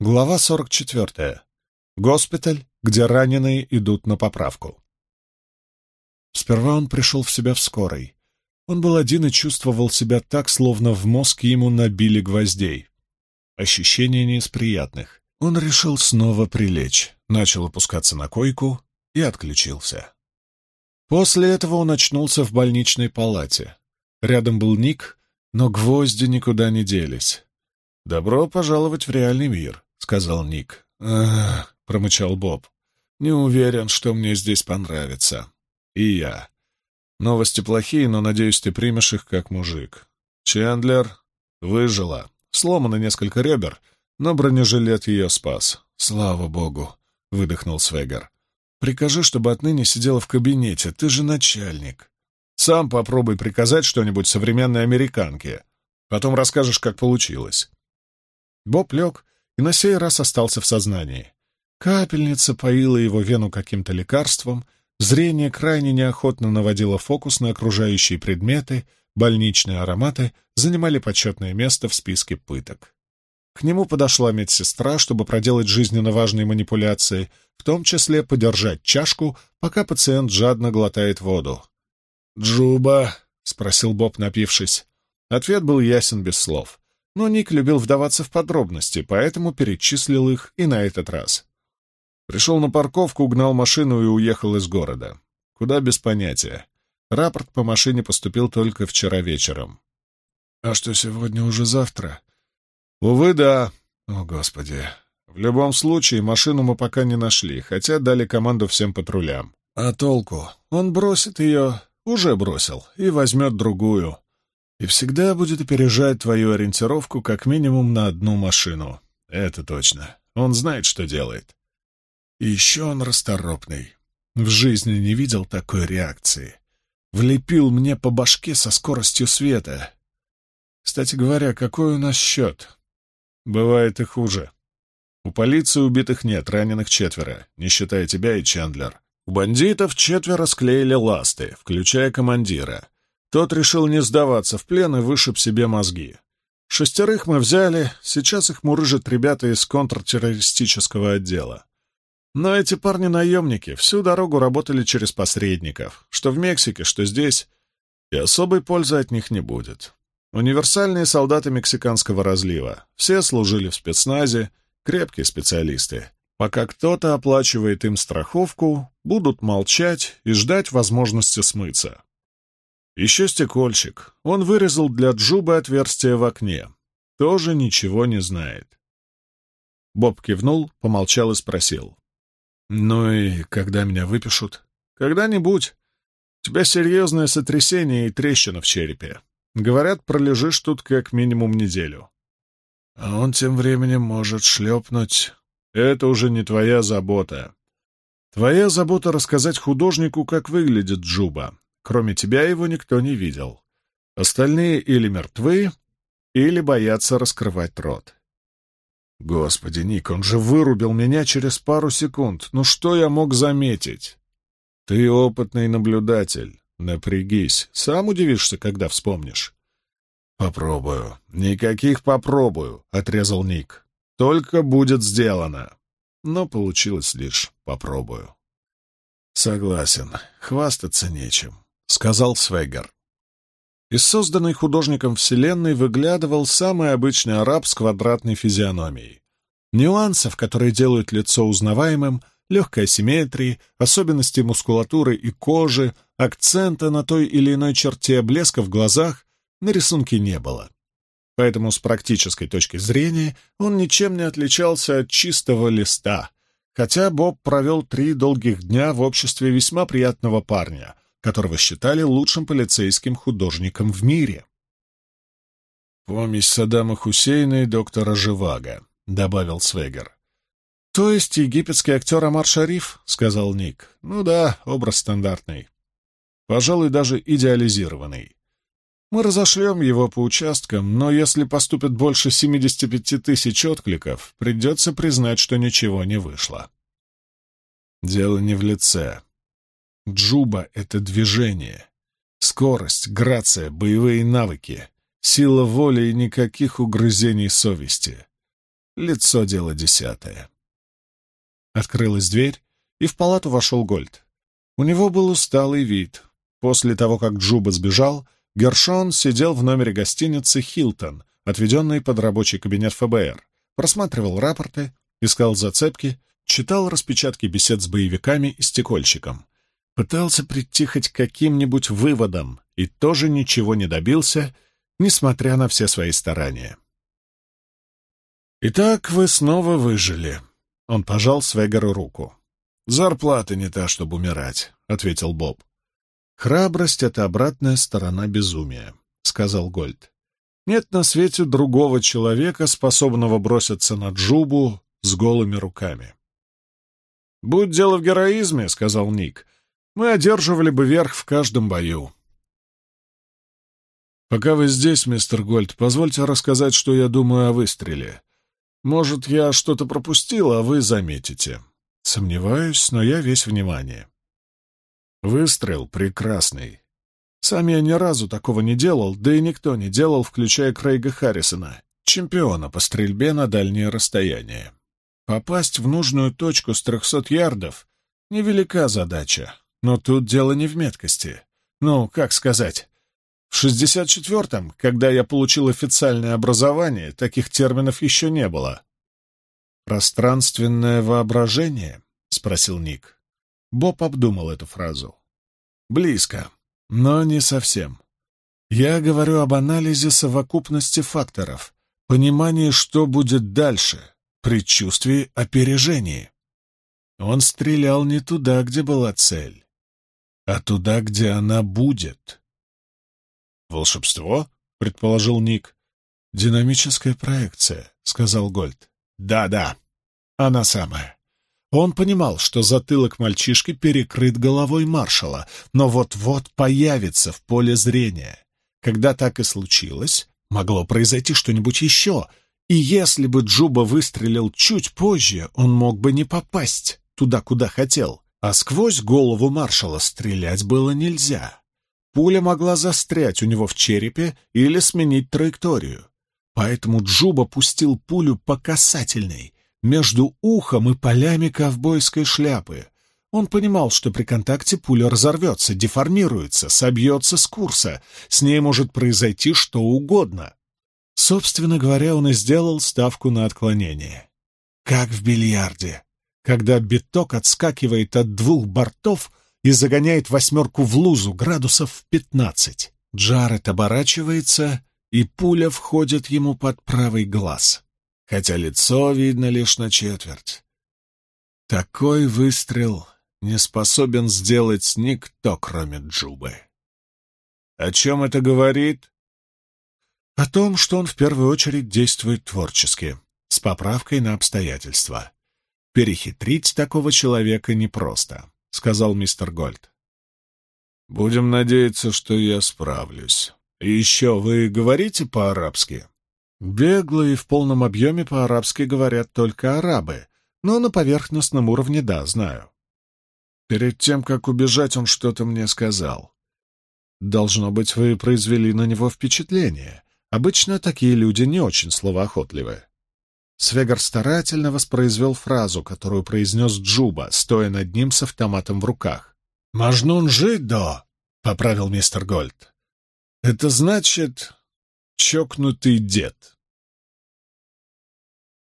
Глава 44. Госпиталь, где раненые идут на поправку. Сперва он пришел в себя в скорой. Он был один и чувствовал себя так, словно в мозг ему набили гвоздей. Ощущения не из приятных. Он решил снова прилечь, начал опускаться на койку и отключился. После этого он очнулся в больничной палате. Рядом был Ник, но гвозди никуда не делись. «Добро пожаловать в реальный мир», — сказал Ник. «Ах», — промычал Боб, — «не уверен, что мне здесь понравится». «И я. Новости плохие, но, надеюсь, ты примешь их как мужик. Чендлер выжила. Сломано несколько ребер, но бронежилет ее спас. Слава богу», — выдохнул Свегер. «Прикажи, чтобы отныне сидела в кабинете. Ты же начальник. Сам попробуй приказать что-нибудь современной американке. Потом расскажешь, как получилось». Боб лег и на сей раз остался в сознании. Капельница поила его вену каким-то лекарством, зрение крайне неохотно наводило фокус на окружающие предметы, больничные ароматы занимали почетное место в списке пыток. К нему подошла медсестра, чтобы проделать жизненно важные манипуляции, в том числе подержать чашку, пока пациент жадно глотает воду. «Джуба?» — спросил Боб, напившись. Ответ был ясен без слов но Ник любил вдаваться в подробности, поэтому перечислил их и на этот раз. Пришел на парковку, угнал машину и уехал из города. Куда без понятия. Рапорт по машине поступил только вчера вечером. «А что, сегодня уже завтра?» «Увы, да. О, Господи. В любом случае, машину мы пока не нашли, хотя дали команду всем патрулям. А толку? Он бросит ее, уже бросил, и возьмет другую и всегда будет опережать твою ориентировку как минимум на одну машину. Это точно. Он знает, что делает. И еще он расторопный. В жизни не видел такой реакции. Влепил мне по башке со скоростью света. Кстати говоря, какой у нас счет? Бывает и хуже. У полиции убитых нет, раненых четверо, не считая тебя и Чендлер. У бандитов четверо склеили ласты, включая командира. Тот решил не сдаваться в плен и вышиб себе мозги. Шестерых мы взяли, сейчас их мурыжат ребята из контртеррористического отдела. Но эти парни-наемники всю дорогу работали через посредников, что в Мексике, что здесь, и особой пользы от них не будет. Универсальные солдаты мексиканского разлива, все служили в спецназе, крепкие специалисты. Пока кто-то оплачивает им страховку, будут молчать и ждать возможности смыться. Еще стекольщик. Он вырезал для Джубы отверстие в окне. Тоже ничего не знает. Боб кивнул, помолчал и спросил. «Ну и когда меня выпишут?» «Когда-нибудь. У тебя серьезное сотрясение и трещина в черепе. Говорят, пролежишь тут как минимум неделю». «А он тем временем может шлепнуть...» «Это уже не твоя забота. Твоя забота — рассказать художнику, как выглядит Джуба, Кроме тебя его никто не видел. Остальные или мертвы, или боятся раскрывать рот. Господи, Ник, он же вырубил меня через пару секунд. Ну что я мог заметить? Ты опытный наблюдатель. Напрягись. Сам удивишься, когда вспомнишь. Попробую. Никаких попробую, — отрезал Ник. Только будет сделано. Но получилось лишь попробую. Согласен. Хвастаться нечем. — сказал Свегер. Из созданной художником вселенной выглядывал самый обычный араб с квадратной физиономией. Нюансов, которые делают лицо узнаваемым, легкой асимметрии, особенности мускулатуры и кожи, акцента на той или иной черте, блеска в глазах на рисунке не было. Поэтому с практической точки зрения он ничем не отличался от чистого листа, хотя Боб провел три долгих дня в обществе весьма приятного парня — которого считали лучшим полицейским художником в мире. «Помесь Саддама Хусейна и доктора Живаго», — добавил Свегер. «То есть египетский актер Амар Шариф?» — сказал Ник. «Ну да, образ стандартный. Пожалуй, даже идеализированный. Мы разошлем его по участкам, но если поступит больше 75 тысяч откликов, придется признать, что ничего не вышло». «Дело не в лице», Джуба — это движение. Скорость, грация, боевые навыки, сила воли и никаких угрызений совести. лицо дело десятое. Открылась дверь, и в палату вошел Гольд. У него был усталый вид. После того, как Джуба сбежал, Гершон сидел в номере гостиницы «Хилтон», отведенной под рабочий кабинет ФБР, просматривал рапорты, искал зацепки, читал распечатки бесед с боевиками и стекольщиком. Пытался прийти хоть каким-нибудь выводам и тоже ничего не добился, несмотря на все свои старания. «Итак, вы снова выжили», — он пожал Свегеру руку. «Зарплата не та, чтобы умирать», — ответил Боб. «Храбрость — это обратная сторона безумия», — сказал Гольд. «Нет на свете другого человека, способного броситься на Джубу с голыми руками». «Будь дело в героизме», — сказал Ник, — «мы одерживали бы верх в каждом бою». «Пока вы здесь, мистер Гольд, позвольте рассказать, что я думаю о выстреле. Может, я что-то пропустил, а вы заметите. Сомневаюсь, но я весь внимание. Выстрел прекрасный. Сам я ни разу такого не делал, да и никто не делал, включая Крейга Харрисона, чемпиона по стрельбе на дальнее расстояние. Попасть в нужную точку с трехсот ярдов — невелика задача, но тут дело не в меткости. Ну, как сказать, в 64-м, когда я получил официальное образование, таких терминов еще не было. «Пространственное воображение?» — спросил Ник. Боб обдумал эту фразу. «Близко, но не совсем. Я говорю об анализе совокупности факторов, понимании, что будет дальше, предчувствии опережении. Он стрелял не туда, где была цель, а туда, где она будет. «Волшебство?» — предположил Ник. «Динамическая проекция», — сказал Гольд. «Да-да, она самая». Он понимал, что затылок мальчишки перекрыт головой маршала, но вот-вот появится в поле зрения. Когда так и случилось, могло произойти что-нибудь еще, и если бы Джуба выстрелил чуть позже, он мог бы не попасть туда, куда хотел, а сквозь голову маршала стрелять было нельзя. Пуля могла застрять у него в черепе или сменить траекторию. Поэтому Джуба пустил пулю по касательной, между ухом и полями ковбойской шляпы. Он понимал, что при контакте пуля разорвется, деформируется, собьется с курса. С ней может произойти что угодно. Собственно говоря, он и сделал ставку на отклонение. Как в бильярде, когда биток отскакивает от двух бортов и загоняет восьмерку в лузу градусов в пятнадцать. Джаред оборачивается, и пуля входит ему под правый глаз, хотя лицо видно лишь на четверть. Такой выстрел не способен сделать никто, кроме Джубы. О чем это говорит? О том, что он в первую очередь действует творчески, с поправкой на обстоятельства. Перехитрить такого человека непросто. — сказал мистер Гольд. «Будем надеяться, что я справлюсь. И еще вы говорите по-арабски?» «Бегло и в полном объеме по-арабски говорят только арабы, но на поверхностном уровне да, знаю». Перед тем, как убежать, он что-то мне сказал. «Должно быть, вы произвели на него впечатление. Обычно такие люди не очень словоохотливы». Свегар старательно воспроизвел фразу, которую произнес Джуба, стоя над ним с автоматом в руках. «Мажнун жидо!» — поправил мистер Гольд. «Это значит чокнутый дед».